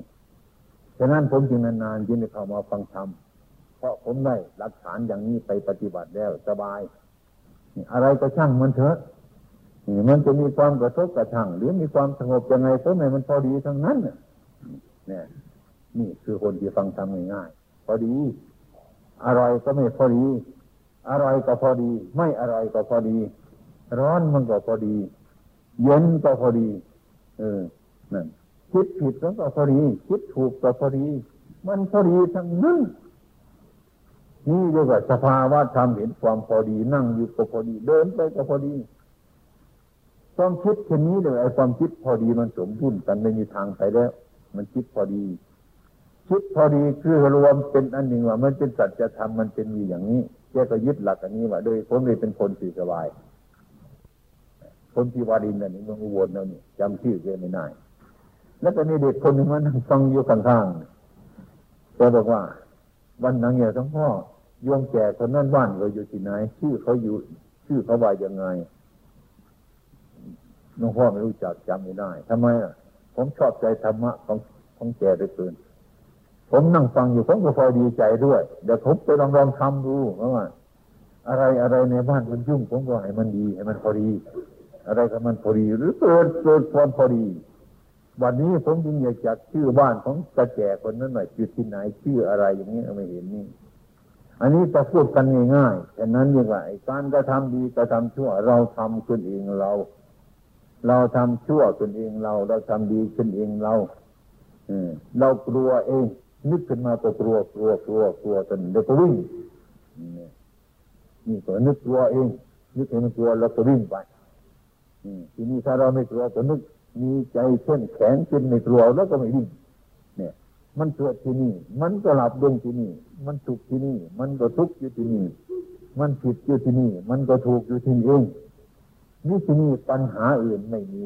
ฉะนั้นผมจึงนานๆจึงได้เข้ามาฟังธรรม เพราะผมได้หลักฐานอย่างนี้ไปปฏิบัติแล้วสบาย อะไรก็ช่างมันเถอะ มันจะมีความกระทบกระทั่งหรือมีความสงบยังไงก็ไม่มันพอดีทั้งนั้นเนี่ยนี่คือคนที่ฟังทำง่ายๆพอดี อร่อยก็ไม่พอดี อร่อยก็พอดี ไม่อร่อยก็พอดี ร้อนมันก็พอดี เย็นก็พอดี เออนั่นคิดผิดก็พอดีคิดถูกก็พอดี มันพอดีทั้งนั้นนี่เรียกว่าสภาวะธรรมเห็นความพอดี นั่งอยู่ก็พอดี เดินไปก็พอดี ความคิดแค่นี้เลยไอ้ความคิดพอดีมันสมดุลกันไม่มีทางไปแล้ว มันคิดพอดี คิดพอดีคือรวมเป็นอันหนึ่งว่า มันเป็นสัจธรรมมันเป็นมีอย่างนี้แกก็ยึดหลักอันนี้ว่าโดยผมเลยเป็นคนสีสบาย คนที่วารินนี่มันอุบลแล้วนี่จำชื่อแกไม่ได้แล้วก็มีเด็กคนหนึ่งมานั่งฟังอยู่ข้างๆแกบอกว่า วันนั้นเนี่ยทั้งพ่อโยมแก่คนนั้นบ้านเราอยู่ที่ไหน ชื่อเขาอยู่ ชื่อเขาว่ายังไง น้องพ่อไม่รู้จักจำไม่ได้ทำไมอะ ผมชอบใจธรรมะของของแกไปเกินผมนั่งฟังอยู่ผมก็พอดีใจด้วยเดี๋ยวผมไปลองลองทำดูเพราะว่า อะไรอะไรในบ้านมันยุ่งผมก็ให้มันดีให้มันพอดี อะไรก็มันพอดีหรือเกิดเกิดความพอดี วันนี้ผมจึงอยากจักชื่อบ้านของกระแจคนนั้นหน่อยชื่ที่ไหนชื่ออะไรอย่างนี้ไม่เห็นนี่ อันนี้จะพูดกันง่ายๆฉะนั้นยังไงการกระทำดีกระทำชั่วเราทำขึ้นเองเรา เราทำชั่วขึ้นเองเรา เราทำดีขึ้นเองเราเรากลัวเอง นึกขึ้นมาก็กลัวกลัวกลัวกลัวจนเดี๋ยวก็วิ่งนี่ก็นึกกลัวเอง นึกเห็นกลัวเราก็วิ่งไปทีนี้ถ้าเราไม่กลัวก็นึก มีใจเช่นแข็งจนไม่กลัวแล้วก็ไม่วิ่งเนี่ย มันเกิดที่นี่ มันก็หลับดวงที่นี่ มันสุขที่นี่ มันก็ทุกข์อยู่ที่นี่ มันผิดอยู่ที่นี่ มันก็ถูกอยู่ที่นี่เอง นี่ที่นี่ปัญหาอื่นไม่มี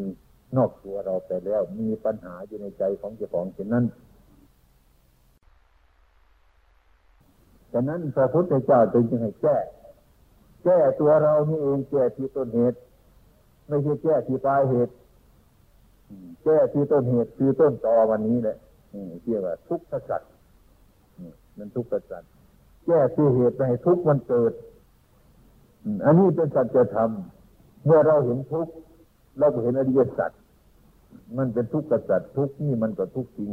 นอกตัวเราไปแล้ว มีปัญหาอยู่ในใจของเจ้าของเช่นนั้นฉะนั้นพระพุทธเจ้าจึงให้แก้ แก้ตัวเรานี่เองแก้ที่ต้นเหตุ ไม่ใช่แก้ที่ปลายเหตุแก้ที่ต้นเหตุคือต้นตอวันนี้แหละเรียกว่า ทุกข์สัตว์มันทุกข์สัตว์แก้ที่เหตุให้ทุกข์มันเกิด อันนี้เป็นสัจธรรม เมื่อเราเห็นทุกข์เราก็เห็นอริยสัจมันเป็นทุกข์กับสัจทุกข์นี่มันก็ทุกข์จริง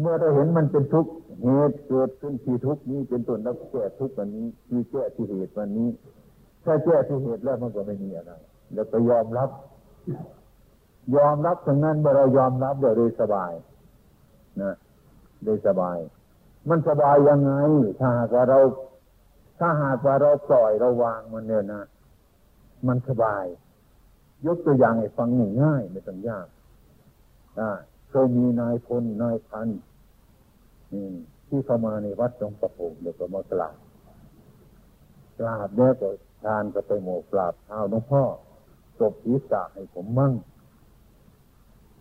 เมื่อเราเห็นมันเป็นทุกข์เหตุเกิดขึ้นที่ทุกข์นี้เป็นต้นแล้วแก้ทุกข์วันนี้คือแก้ที่เหตุวันนี้ ถ้าแก้ที่เหตุแล้วมันก็ไม่มีอะไรแล้วก็ยอมรับ ยอมรับตรงนั้นเมื่อเรายอมรับเราเลยสบายนะเลยสบาย มันสบายยังไง ถ้าหากว่าเรา ถ้าหากว่าเราปล่อยเราวางมันเนี่ยนะ มันสบาย ยกตัวอย่างให้ฟังง่ายๆไม่ต้องยากเคยมีนายพลนายพันที่เข้ามาในวัดหลวงประพงเดี๋ยวก็มากราบกราบแล้วก็ทานก็ไปโมกราบเท้าหลวงพ่อตบศีรษะให้ผมมั่ง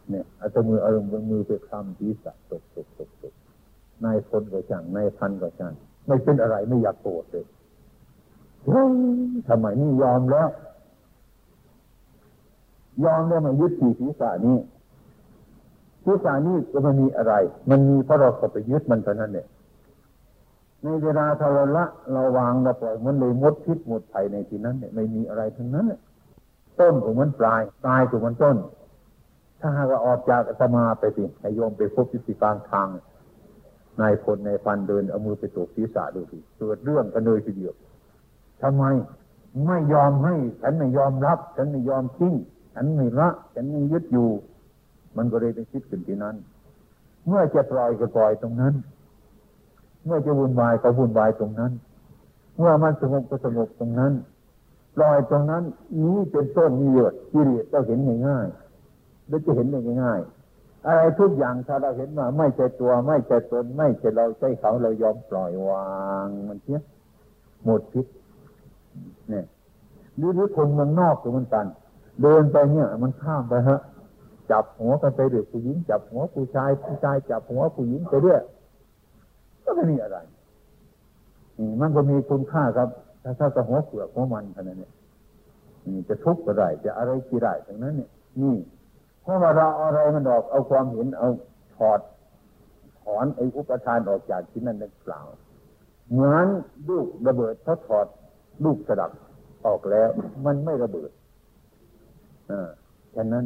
เนี่ยอาจจะมืออารมณ์มือไปคำศีรษะตบตบตบตบนายพลก็ช่างนายพันก็ช่างไม่เป็นอะไรไม่อยากโกรธเลยทำไมนี่ยอมแล้ว ยอมแล้วมายึดที่ศีรษะนี้ศีรษะนี้จะมันมีอะไร มันมีเพราะเราไปยึดมันเท่านั้นเนี่ยในเวลาทวละเราวางเราปล่อยมันเลยมดพิษหมดภัยในที่นั้นเนี่ยไม่มีอะไรทั้งนั้นเนี่ยต้นของมันปลายปลายของมันต้น ถ้าหากออกจากสมาไปสิให้โยมไปพบที่กลางทางนายพลนายฟันเดินเอามือไปตบศีรษะดูสิเกิดเรื่องกันเลยทีเดียวทำไมไม่ยอมให้ ฉันไม่ยอมรับ ฉันไม่ยอมทิ้ง ฉันไม่ละฉันไม่ยึดอยู่ มันก็เลยไปคิดขึ้นที่นั้น เมื่อจะปล่อยก็ปล่อยตรงนั้น เมื่อจะวุ่นวายก็วุ่นวายตรงนั้น เมื่อมันสงบก็สงบตรงนั้นปล่อยตรงนั้น นี้เป็นต้นมีเยอะกิเลสเราเห็นง่ายๆเราจะเห็นได้ง่ายๆอะไรทุกอย่างถ้าเราเห็นว่าไม่ใช่ตัวไม่ใช่ตนไม่ใช่เราใช่เขาเรายอมปล่อยวางมันเสียหมดพิษเนี่ยหรือหรือคนเมืองนอกก็เหมือนกัน เดินไปเนี่ย มันข้ามไปฮะ จับหัวกันไปเด็กผู้หญิงจับหัวผู้ชายผู้ชายจับหัวผู้หญิงไปเรื่อยก็ไม่มีอะไรนี่มันก็มีคุณค่าครับ ถ้าถ้าจะหัวเปลือกหัวมันขนาดนี้นี่จะทุกข์ก็ได้จะอะไรกี่ได้ทั้งนั้น เนี่ย นี่เพราะว่าเราอะไรมันออกเอาความเห็นเอาถอดถอนไอ้อุปทานออกจากที่นั่นนั่นเปล่าเหมือนลูกระเบิดเขาถอดลูกสดับออกแล้ว มันไม่ระเบิด อ่าฉะนั้น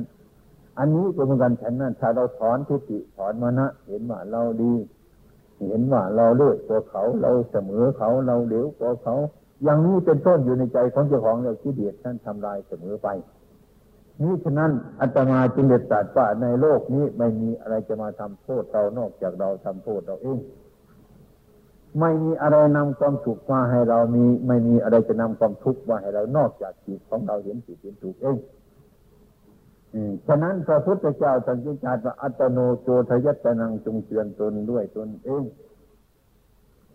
อันนี้ก็เหมือนกันฉันนั้นถ้าเราถอนทิฏฐิถอนมานะเห็นว่าเราดี เห็นว่าเราเลือกตัวเขา เราเสมอเขาเราเหลวตัวเขา อย่างนี้เป็นต้นอยู่ในใจของเจ้าของเราที่เดียดท่านทำลายเสมอไปนี่ฉะนั้นอัตมาจึงเด็ดขาดว่าในโลกนี้ไม่มีอะไรจะมาทำโทษเรานอกจากเราทำโทษเราเองไม่มีอะไรนำความสุขมาให้เรามี ไม่มีอะไรจะนำความทุกข์มาให้เรานอกจากจิตของเราเห็นผิดเห็นถูกเอง ฉะนั้นพระพุทธเจ้าสังกิจารว่าอัตโนโจทยัตนังจงเตือนตนด้วยตนเอง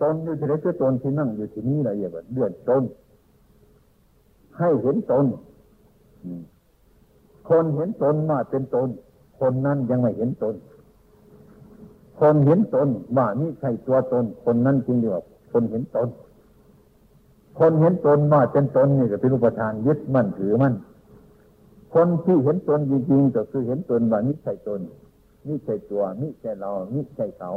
ตนอยู่ที่ไหนก็ตนที่นั่งอยู่ที่นี่อะไรอย่างเงี้ยเดือดตนให้เห็นตนคนเห็นตนว่าเป็นตน คนนั้นยังไม่เห็นตน คนเห็นตนว่านี่ใช่ตัวตน คนนั้นจริงเดียวคนเห็นตน คนเห็นตนว่าเป็นตนนี่ก็เป็นรูปทานยึดมั่นถือมั่น คนที่เห็นตนจริงๆก็คือเห็นตนว่านี่ใช่ตนนี่ใช่ตัวนี่ใช่เรานี่ใช่เขา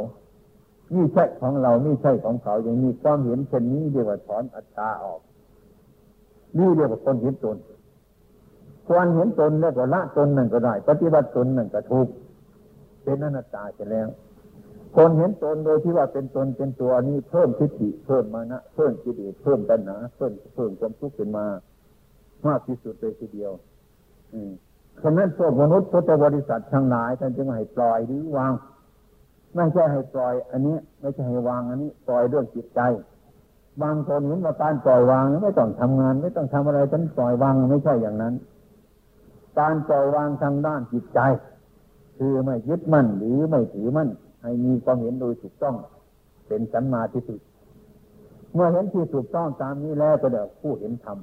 นี่ใช่ของเรานี่ใช่ของเขา อย่างนี้ความเห็นเช่นนี้เรียกว่าถอนอัตตาออก นี่เรียกว่าคนเห็นตนควรเห็นตนแล้วก็ละตนนั่นก็ได้ ปฏิบัติตนนั่นก็ถูกเป็นอนัตตาเสียแล้ว คนเห็นตนโดยที่ว่าเป็นตนเป็นตัวนี้เพิ่มทิฏฐิเพิ่มมานะเพิ่มกิเลสเพิ่มตัณหาเพิ่มเพิ่มความทุกข์ขึ้นมามากที่สุดเลยทีเดียว ฉะนั้นพวกมนุษย์พุทธบริษัททั้งหลายท่านจึงให้ปล่อยหรือวาง ไม่ใช่ให้ปล่อย อันนี้ ไม่ใช่ให้วางอันนี้ ปล่อยเรื่องจิตใจบางคนเห็นว่าการปล่อยวางไม่ต้องทำงาน ไม่ต้องทำอะไรฉันปล่อยวางไม่ใช่อย่างนั้น การปล่อยวางทางด้านจิตใจ คือไม่ยึดมั่นหรือไม่ถือมั่นให้มีความเห็นโดยถูกต้อง เป็นสัมมาทิฏฐิเมื่อเห็นที่ถูกต้องตามนี้แล้วก็เดี๋ยวผู้เห็นธรรม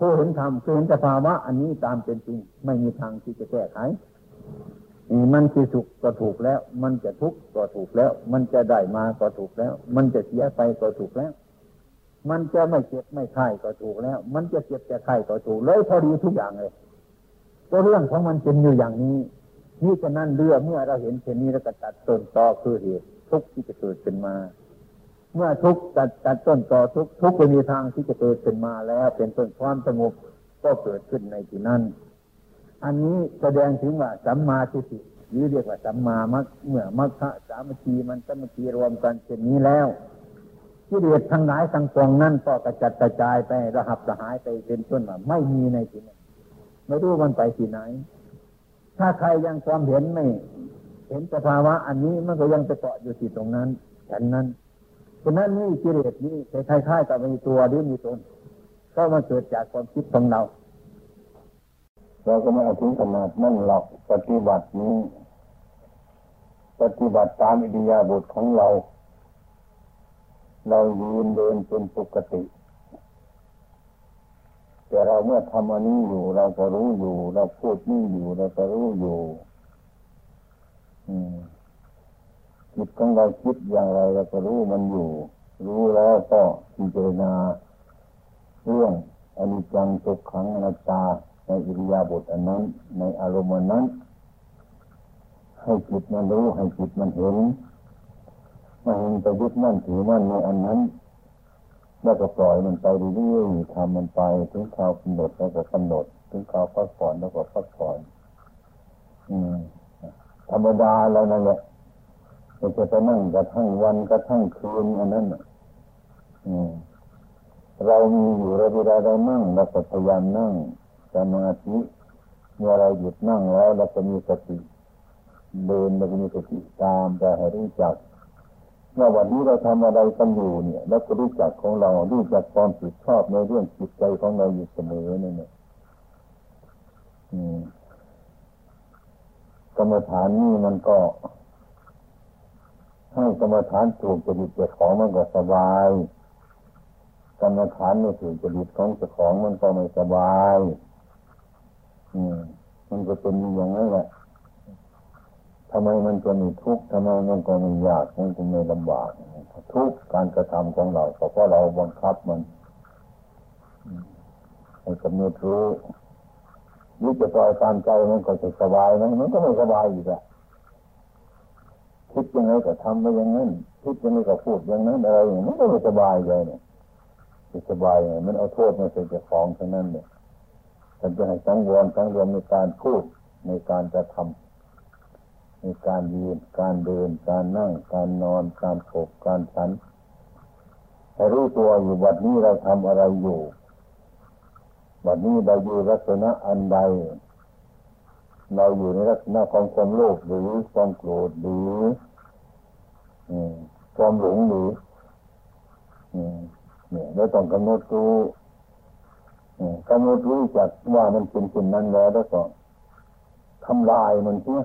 ผู้เห็นธรรมคือเห็นสภาวะอันนี้ตามเป็นจริง ไม่มีทางที่จะแก้ไขมันคือสุขก็ถูกแล้ว มันจะทุกข์ก็ถูกแล้ว มันจะได้มาก็ถูกแล้ว มันจะเสียไปก็ถูกแล้ว มันจะไม่เจ็บไม่ไข้ก็ถูกแล้ว มันจะเจ็บจะไข้ก็ถูกเลยพอดีทุกอย่างเลยก็เรื่องของมันเป็นอยู่อย่างนี้นี่ฉะนั้นเรื่องเมื่อเราเห็นเช่นนี้แล้วก็ตัดต้นตอคือเหตุทุกข์ที่จะเกิดขึ้นมา เมื่อทุกตัดตัดต้นต่อทุกทุกไปมีทางที่จะเกิดขึ้นมาแล้ว เป็นต้นความสงบก็เกิดขึ้นในที่นั้น อันนี้แสดงถึงว่าสัมมาทิฏฐิหรือเรียกว่าสัมมามัคเมื่อมัคคะสามัคคีมันสามัคคีรวมกันเช่นนี้แล้วที่เดียดทั้งหลายทั้งปวงนั่นก็กระจัดกระจายไประหับระหายไปเป็นต้นว่าไม่มีในที่นั้นไม่รู้มันไปที่ไหน ถ้าใครยังความเห็นไม่ เห็นสภาวะอันนี้มันก็ยังจะเกาะอยู่ที่ตรงนั้นฉันนั้น ฉะนั้นนี่กิเลสนี่คล้ายๆกับมีตัวหรือมีตนก็มาเกิดจากความคิดของเรา เราก็ไม่เอาถึงขนาดนั่นหรอกปฏิบัตินี้ ปฏิบัติตามอิริยาบถของเรา เรายืนเดินเป็นปกติ แต่เราเมื่อทำอันนี้อยู่ เราก็รู้อยู่ เราพูดนี่อยู่ เราก็รู้อยู่ อืม จิตของเราคิดอย่างไรเราก็รู้มันอยู่ รู้แล้วก็พิจารณาเรื่องอนิจจังทุกขังอนัตตาในอิริยาบถอันนั้น ในอารมณ์นั้น ให้จิตมันรู้ให้จิตมันเห็นมาเห็นไปยึดมั่นถือมั่นในอันนั้น แล้วก็ปล่อยมันไปเรื่อยๆทำมันไปถึงคราวกำหนดแล้วก็กำหนดถึงคราวพักผ่อนแล้วก็พักผ่อนอืมธรรมดาเรานั่นแหละ เราจะไปนั่งกระทั่งวันกระทั่งคืนอันนั้นเรามีอยู่เราเวลาเรานั่งเราก็พยายามนั่งสมาธิเมื่อเราหยุดนั่งแล้วเราจะมีสติเดินเราจะมีสติตามไปให้รู้จักว่าวันนี้เราทำอะไรกันอยู่เนี่ยแล้วก็รู้จักของเรารู้จักความผิดชอบในเรื่องจิตใจของเราอยู่เสมอเนี่ยกรรมฐานนี่มันก็ ให้กรรมฐานถูกจริตเจ้าของมันก็สบายกรรมฐานไม่ถูกจริตของเจ้าของมันก็ไม่สบาย อืมมันก็เป็นอย่างนั้นแหละทำไมมันก็มีทุกข์ทำไมมันก็มียากมันก็ม่ลำบากทุกการกระทำของเราเพราะเราบังคับมันให้กำหนดรู้นี่จะปล่อยตามใจมันก็จะสบายไหมมันก็ไม่สบายอยู่และ คิดยังไงก็ทำไปอย่างนั้นคิดยังไงก็พูดอย่างนั้นอะไรอย่างนี้มันก็ไม่สบายเลยเนี่ยสบายไงมันเอาโทษมาใส่เจ้าของทั้งนั้นเนี่ยฉันจะให้สังวรสังรวมในการพูดในการจะทำในการยืน การเดิน การนั่ง การนอน การโบการฉันให้รู้ตัวอยู่วันนี้เราทำอะไรอยู่วันนี้เราอยู่ลักษณะอันใด เราอยู่ในลักษณะของความโลภหรือความโกรธหรือความหลงหรือเนี่ยเราต้องกำหนดรู้กำหนดรู้จักว่ามันเป็นสิ่งนั้นแล้วแล้วก็ทำลายมันเสีย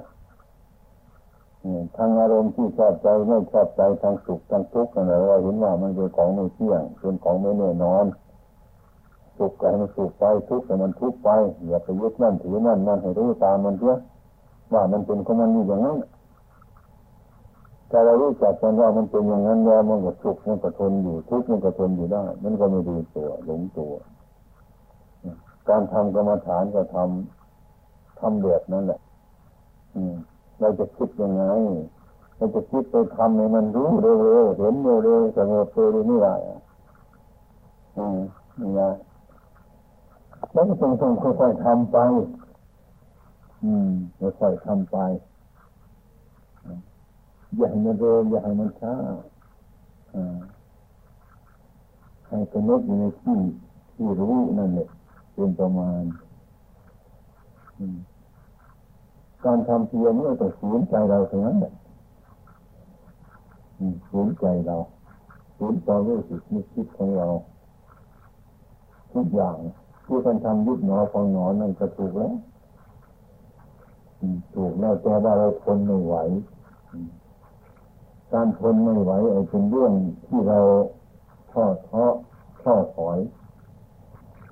ทางอารมณ์ที่ชอบใจไม่ชอบใจทางสุขทางทุกข์อะไรเราเห็นว่ามันเป็นของไม่เที่ยงเป็นของไม่แน่นอน สุขก็ให้มันสุขไปทุกข์ก็มันทุกข์ไปอย่าไปยึดนั่นถือนั่นนั่นให้รู้ตามมันเสียว่ามันเป็นของมันนี่อย่างนั้นแต่เรารู้จักกันว่ามันเป็นอย่างนั้นแล้วมันก็สุขมันก็ทนอยู่ทุกข์มันก็ทนอยู่ได้ มันก็ไม่ดีตัวหลงตัว การทำกรรมฐานก็ทำทำแบบนั้นแหละ อืม เราจะคิดยังไงเราจะคิดไปทำให้มันรู้เร็วๆเห็นเร็วๆสงบเร็วๆไม่ได้อืมนี่ไง แล้วก็ต้องต้องค่อยๆทำไป อืมค่อยๆทำไป อย่าให้มันเร็วอย่าให้มันช้าให้กำหนดอยู่ในที่ที่รู้นั่นแหละเป็นประมาณการทำเพียรนี่ต้องสูญใจเราถึงนั้นแหละสูญใจเราสูญใจรู้สึกนึกคิดของเรา ทุกอย่าง ที่คนทำยุบหนอฟองหนอนั่นก็ถูกแล้วถูกแล้วแต่ว่าเราทนไม่ไหว การทนไม่ไหวไอ้เป็นเรื่องที่เราท้อท้อท้อถอย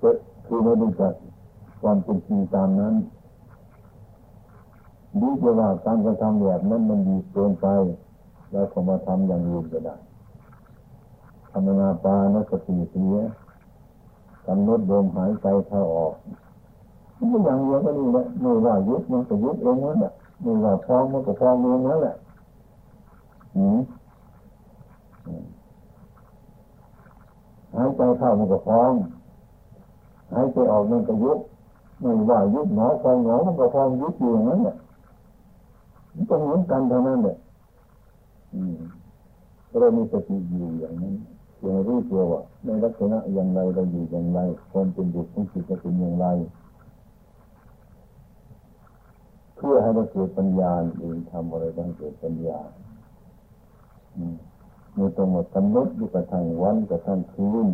ก็คือไม่รู้จักความเป็นจริงตามนั้นดีจะว่าการกระทำแบบนั้นมันดีเกินไป แล้วก็มาทำอย่างอื่นก็ได้ทำนาปานสติเสีย กำหนดลมหายใจเข้าออกมันอย่างเดียวก็นี่แหละไม่ว่ายุบมันก็ยุบเองนั่นแหละไม่ว่าพองมันก็พองเองนั่นแหละหายใจเข้ามันก็พองหายใจออกมันก็ยุบไม่ว่ายุบหนอพองหนอมันก็พองยุบอยู่อย่างนั้นแหละมันก็เหมือนกันเท่านั้นแหละเรามีสติอยู่อย่างนั้น เพียงรู้ตัวว่าในลักษณะอย่างไรเราอยู่อย่างไรความเป็นอยู่ของจิตจะเป็นอย่างไร เพื่อให้เราเกิดปัญญาเองทำอะไรต้องเกิดปัญญามีตัวหมดกำหนดอยู่กับทางวันกับทางคืน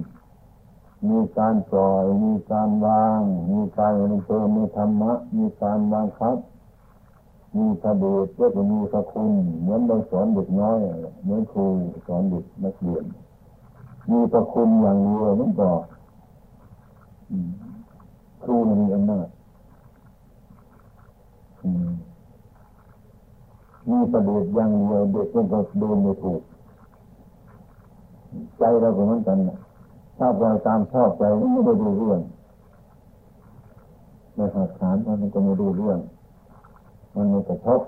มีการปล่อยมีการวาง มีการเติมมีธรรมะ มีการวางคับ มีพระเดชก็มีพระคุณเหมือนเราสอนเด็กน้อยเหมือนครูสอนเด็กนักเรียน มีพระคุณอย่างเดียวนั่นก็ครูมีอำนาจมีประเดชอย่างเดียวเด็กมันก็เดินไม่ถูก ใจเราก็เหมือนกันถ้าปล่อยตามชอบใจไม่ได้ดูเรื่องในหักฐานมันก็ไม่ดูเรื่อง มันไม่กระทบ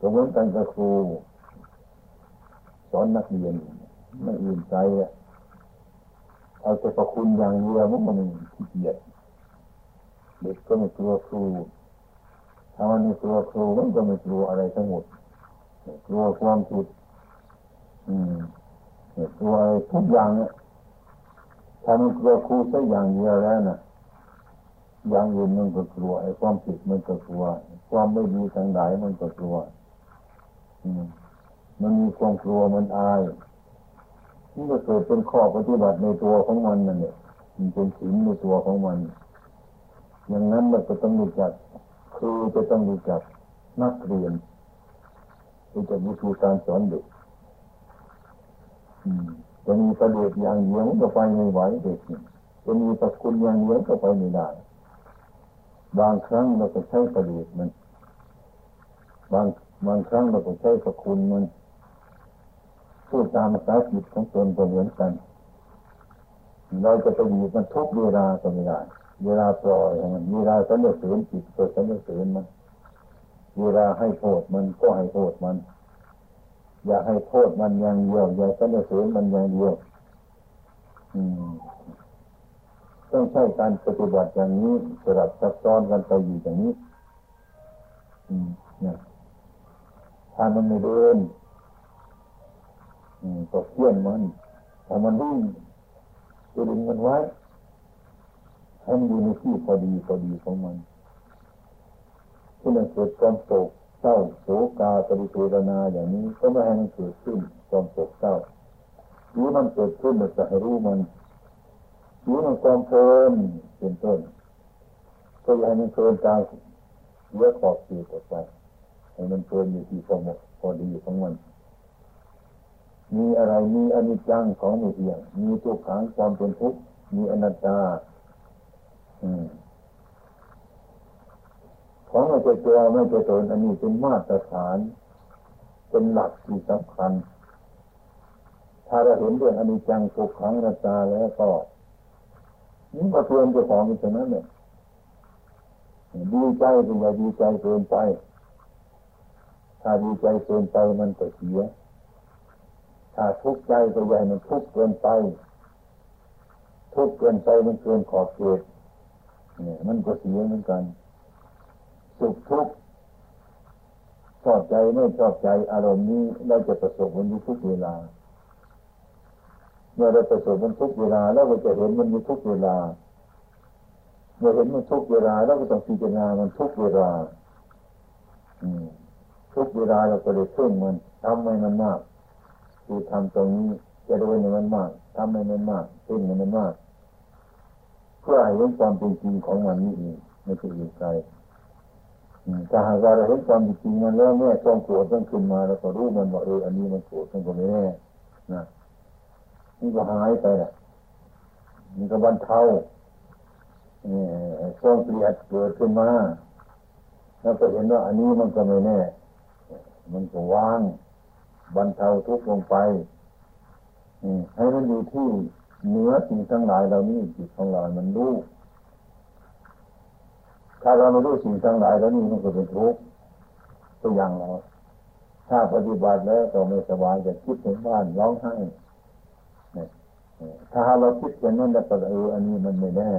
ก็เหมือนกันกับครู สอนนักเรียนไม่อื่นใจอะเอาแต่ประคุณอย่างเดียวมันมันขี้เกียจเด็กก็ไม่กลัวครูถ้ามันไม่กลัวครูมันก็ไม่กลัวอะไรทั้งหมดกลัวความผิดอืมกลัวทุกอย่างเนี่ยถ้ามันกลัวครูสักอย่างเดียวแล้วนะอย่างอื่นมันก็กลัวไอ้ความผิดมันก็กลัว ความไม่ดีทางใดมันก็กลัว อืม มันมีความกลัวมันอายนี่ก็เกิดเป็นข้อปฏิบัติในตัวของมันนั่นเนี่ยมันเป็นศีลในตัวของมัน อย่างนั้นมันก็ต้องรู้จักครูจะต้องรู้จักนักเรียนรู้จักวิธีการสอนเด็กจะมีประเด็นอย่างเดียวก็ไปไม่ไหวเด็กจะมีตะคุณอย่างเดียวก็ไปไม่ได้ บางครั้งเราก็ใช้ประเดิษฐ์มัน บางบางครั้งเราก็ใช้สกุลมัน พูดตามภาษาจิตของตนก็เหมือนกัน เราจะไปอยู่มันทุกเวลาก็ไม่ได้ เวลาปล่อยมันเวลาสนนิษฐานจิตก็สนนิษฐานมัน เวลาให้โทษมันก็ให้โทษมัน อย่าให้โทษมันอย่างเดียวอย่าสนนิษฐานมันอย่างเดียวต้องใช้การปฏิบัติอย่างนี้สลับซับซ้อนกันไปอยู่อย่างนี้ อืมเนี่ยถ้ามันไม่เดิน อืมก็เพี้ยนมันถ้ามันวิ่งจะดึงมันไว้ให้มันอยู่ในที่พอดีพอดีของมันที่มันเกิดความโศกเศร้าโศกาปริเทรนาอย่างนี้ก็ไม่ให้มันเกิดขึ้นความโศกเศร้าหรือมันเกิดขึ้นเราจะให้รู้มันหรือมันความเพลินเป็นต้นก็อย่าให้มันเพลินตายเยอะขอบเขตออกไปให้มันเพลินอยู่ที่พอเหมาะพอดีของมัน มีอะไร มีอนิจจังของไม่เที่ยง มีทุกขังความเป็นทุกข์ มีอนัตตาของไม่ใช่ตัวไม่ใช่ตนอันนี้เป็นมาตรฐาน เป็นหลักที่สำคัญ ถ้าเราเห็นเรื่องอนิจจังทุกขังอนัตตาแล้วก็นี่ก็เตือนเจ้าของอยู่ตรงนั้นเนี่ยดีใจก็อย่าดีใจเกินไป ถ้าดีใจเกินไปมันก็เสีย ทุกข์ใจก็อย่ามันทุกข์เกินไป ทุกข์เกินไปมันเกินขอบเขตเนี่ยมันก็เสียเหมือนกันสุขทุกข์ชอบใจไม่ชอบใจอารมณ์นี้เราจะประสบมันอยู่ทุกเวลา เมื่อเราประสบมันทุกเวลาแล้วเราจะเห็นมันอยู่ทุกเวลา เมื่อเห็นมันทุกเวลาแล้วก็ต้องพิจารณามันทุกเวลา อืมทุกเวลาเราก็เลยเพ่งมันทำให้มันมาก คือทำตรงนี้จะโดยในมันมากทำให้มันมากเพ่งให้มันมาก เพื่อให้เห็นความเป็นจริงของมันนี่เองไม่ใช่อื่นไกลถ้าหากเราเห็นความจริงมันแล้วแม่ต้องโกรธต้องขึ้นมาแล้วก็รู้มันว่าเอออันนี้มันโกรธมันก็ไม่แน่นะนี่ก็หายไปละมันก็บรรเทานี่ความเกลียดเกิดขึ้นมาแล้วก็เห็นว่าอันนี้มันก็ไม่แน่ มันก็ว่าง บรรเทาทุกข์ลงไปให้มันอยู่ที่เนื้อสิ่งทั้งหลายเรานี่จิตของเรามันรู้ถ้าเราไม่รู้สิ่งทั้งหลายแล้วนี่มันก็เป็นทุกข์ตัวอย่างเราถ้าปฏิบัติแล้วก็ไม่สบายจะคิดถึงบ้านร้องไห้ถ้าเราคิดอย่างนั้นแล้วก็เอออันนี้มันไม่แน่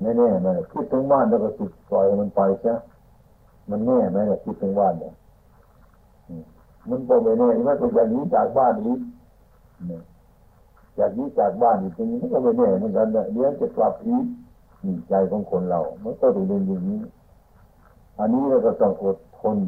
ไม่แน่ไหมคิดถึงบ้านแล้วก็สุดปล่อยมันไปใช่มันแน่ไหมล่ะคิดถึงบ้านเนี่ย มันบอกไม่แน่ที่ว่าตัวอย่างนี้จากบ้านนี้จากนี้จากบ้านอีกทีนี้ก็ไม่แน่เหมือนกันเดี๋ยวจะกลับอีกใจของคนเรา มันก็ถูกเรียนอย่างนี้ อันนี้เราก็ต้องอดทน